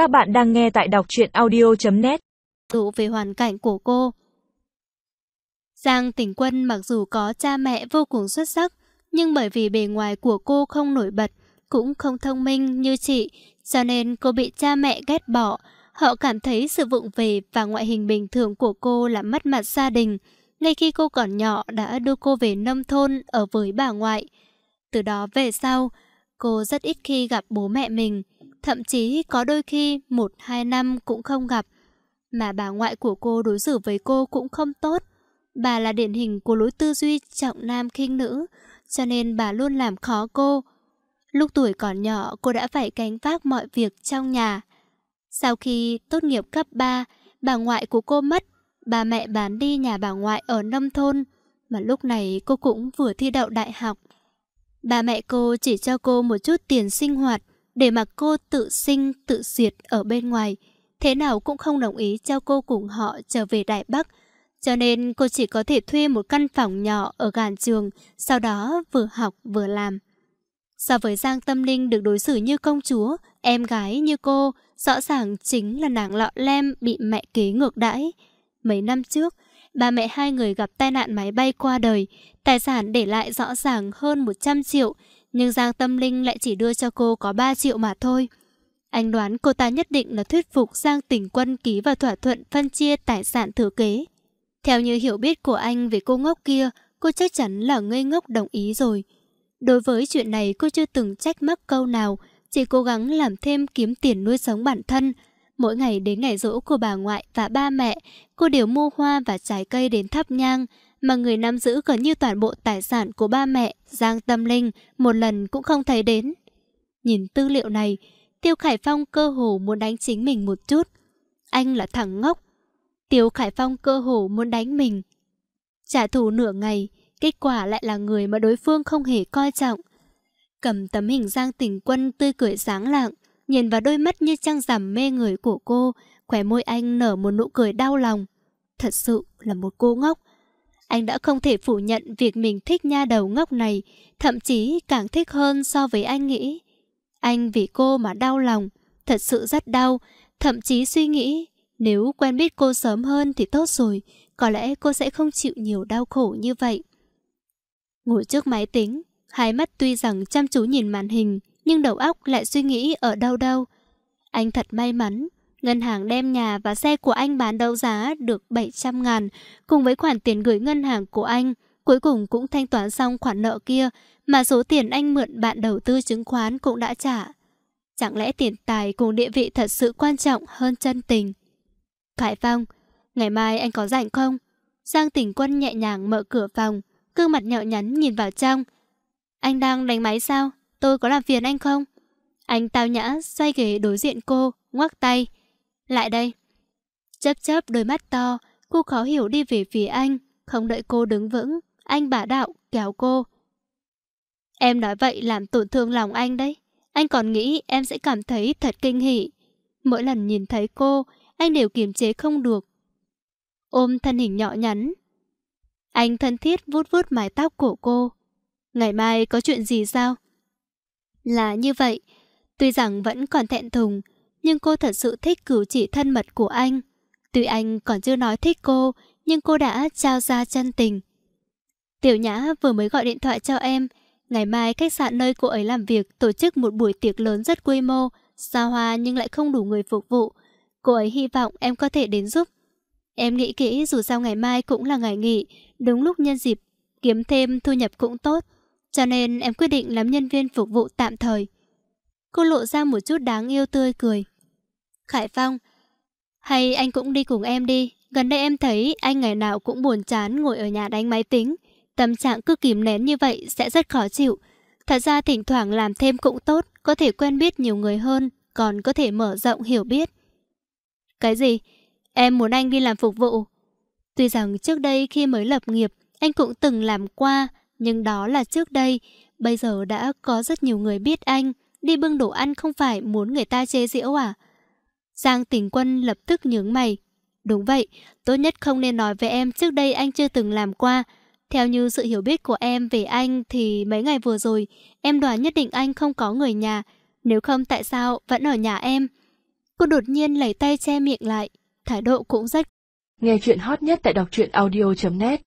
Các bạn đang nghe tại đọc truyện audio.net Đủ về hoàn cảnh của cô. Giang Tỉnh Quân mặc dù có cha mẹ vô cùng xuất sắc, nhưng bởi vì bề ngoài của cô không nổi bật, cũng không thông minh như chị, cho nên cô bị cha mẹ ghét bỏ. Họ cảm thấy sự vụng về và ngoại hình bình thường của cô là mất mặt gia đình. Ngay khi cô còn nhỏ đã đưa cô về nông thôn ở với bà ngoại. Từ đó về sau, cô rất ít khi gặp bố mẹ mình. Thậm chí có đôi khi một hai năm cũng không gặp. Mà bà ngoại của cô đối xử với cô cũng không tốt. Bà là điển hình của lối tư duy trọng nam khinh nữ, cho nên bà luôn làm khó cô. Lúc tuổi còn nhỏ, cô đã phải gánh vác mọi việc trong nhà. Sau khi tốt nghiệp cấp 3, bà ngoại của cô mất, bà mẹ bán đi nhà bà ngoại ở nông thôn, mà lúc này cô cũng vừa thi đậu đại học. Bà mẹ cô chỉ cho cô một chút tiền sinh hoạt để mà cô tự sinh, tự diệt ở bên ngoài. Thế nào cũng không đồng ý cho cô cùng họ trở về Đại Bắc. Cho nên cô chỉ có thể thuê một căn phòng nhỏ ở gàn trường, sau đó vừa học vừa làm. So với Giang Tâm Linh được đối xử như công chúa, em gái như cô, rõ ràng chính là nàng lọ lem bị mẹ kế ngược đãi. Mấy năm trước, ba mẹ hai người gặp tai nạn máy bay qua đời, tài sản để lại rõ ràng hơn 100 triệu, nhưng Giang Tâm Linh lại chỉ đưa cho cô có 3 triệu mà thôi. Anh đoán cô ta nhất định là thuyết phục Giang Tỉnh Quân ký vào thỏa thuận phân chia tài sản thừa kế. Theo như hiểu biết của anh về cô ngốc kia, cô chắc chắn là ngây ngốc đồng ý rồi. Đối với chuyện này cô chưa từng trách mắc câu nào, chỉ cố gắng làm thêm kiếm tiền nuôi sống bản thân. Mỗi ngày đến ngày rỗ của bà ngoại và ba mẹ, cô đều mua hoa và trái cây đến thắp nhang, mà người nắm giữ gần như toàn bộ tài sản của ba mẹ, Giang Tâm Linh, một lần cũng không thấy đến. Nhìn tư liệu này, Tiêu Khải Phong cơ hồ muốn đánh chính mình một chút. Anh là thằng ngốc. Tiêu Khải Phong cơ hồ muốn đánh mình. Trả thù nửa ngày, kết quả lại là người mà đối phương không hề coi trọng. Cầm tấm hình Giang Tình Quân tươi cười sáng lạng, nhìn vào đôi mắt như trăng rằm mê người của cô, khỏe môi anh nở một nụ cười đau lòng. Thật sự là một cô ngốc. Anh đã không thể phủ nhận việc mình thích nha đầu ngốc này, thậm chí càng thích hơn so với anh nghĩ. Anh vì cô mà đau lòng, thật sự rất đau, thậm chí suy nghĩ nếu quen biết cô sớm hơn thì tốt rồi, có lẽ cô sẽ không chịu nhiều đau khổ như vậy. Ngồi trước máy tính, hai mắt tuy rằng chăm chú nhìn màn hình, nhưng đầu óc lại suy nghĩ ở đâu đâu. Anh thật may mắn, ngân hàng đem nhà và xe của anh bán đấu giá được 700 ngàn, cùng với khoản tiền gửi ngân hàng của anh, cuối cùng cũng thanh toán xong khoản nợ kia, mà số tiền anh mượn bạn đầu tư chứng khoán cũng đã trả. Chẳng lẽ tiền tài cùng địa vị thật sự quan trọng hơn chân tình? Khải Phong, ngày mai anh có rảnh không? Giang tỉnh quân nhẹ nhàng mở cửa phòng, gương mặt nhạo nhắn nhìn vào trong. Anh đang đánh máy sao? Tôi có làm phiền anh không? Anh tao nhã xoay ghế đối diện cô, ngoắc tay. Lại đây. Chớp chớp đôi mắt to, cô khó hiểu đi về phía anh, không đợi cô đứng vững. Anh bả đạo, kéo cô. Em nói vậy làm tổn thương lòng anh đấy. Anh còn nghĩ em sẽ cảm thấy thật kinh hỉ. Mỗi lần nhìn thấy cô, anh đều kiềm chế không được. Ôm thân hình nhỏ nhắn. Anh thân thiết vuốt vuốt mái tóc của cô. Ngày mai có chuyện gì sao? Là như vậy. Tuy rằng vẫn còn thẹn thùng, nhưng cô thật sự thích cử chỉ thân mật của anh. Tuy anh còn chưa nói thích cô, nhưng cô đã trao ra chân tình. Tiểu Nhã vừa mới gọi điện thoại cho em. Ngày mai khách sạn nơi cô ấy làm việc tổ chức một buổi tiệc lớn rất quy mô, xa hoa nhưng lại không đủ người phục vụ. Cô ấy hy vọng em có thể đến giúp. Em nghĩ kỹ dù sao ngày mai cũng là ngày nghỉ, đúng lúc nhân dịp kiếm thêm thu nhập cũng tốt. Cho nên em quyết định làm nhân viên phục vụ tạm thời. Cô lộ ra một chút đáng yêu tươi cười. Khải Phong, hay anh cũng đi cùng em đi. Gần đây em thấy anh ngày nào cũng buồn chán ngồi ở nhà đánh máy tính. Tâm trạng cứ kìm nén như vậy sẽ rất khó chịu. Thật ra thỉnh thoảng làm thêm cũng tốt, có thể quen biết nhiều người hơn, còn có thể mở rộng hiểu biết. Cái gì? Em muốn anh đi làm phục vụ. Tuy rằng trước đây khi mới lập nghiệp, anh cũng từng làm qua, nhưng đó là trước đây. Bây giờ đã có rất nhiều người biết anh, đi bưng đồ ăn không phải muốn người ta chê giễu à? Giang tỉnh quân lập tức nhướng mày. Đúng vậy, tốt nhất không nên nói với em trước đây anh chưa từng làm qua. Theo như sự hiểu biết của em về anh thì mấy ngày vừa rồi, em đoán nhất định anh không có người nhà. Nếu không tại sao vẫn ở nhà em? Cô đột nhiên lấy tay che miệng lại, thái độ cũng rất... Nghe chuyện hot nhất tại đọc truyện audio.net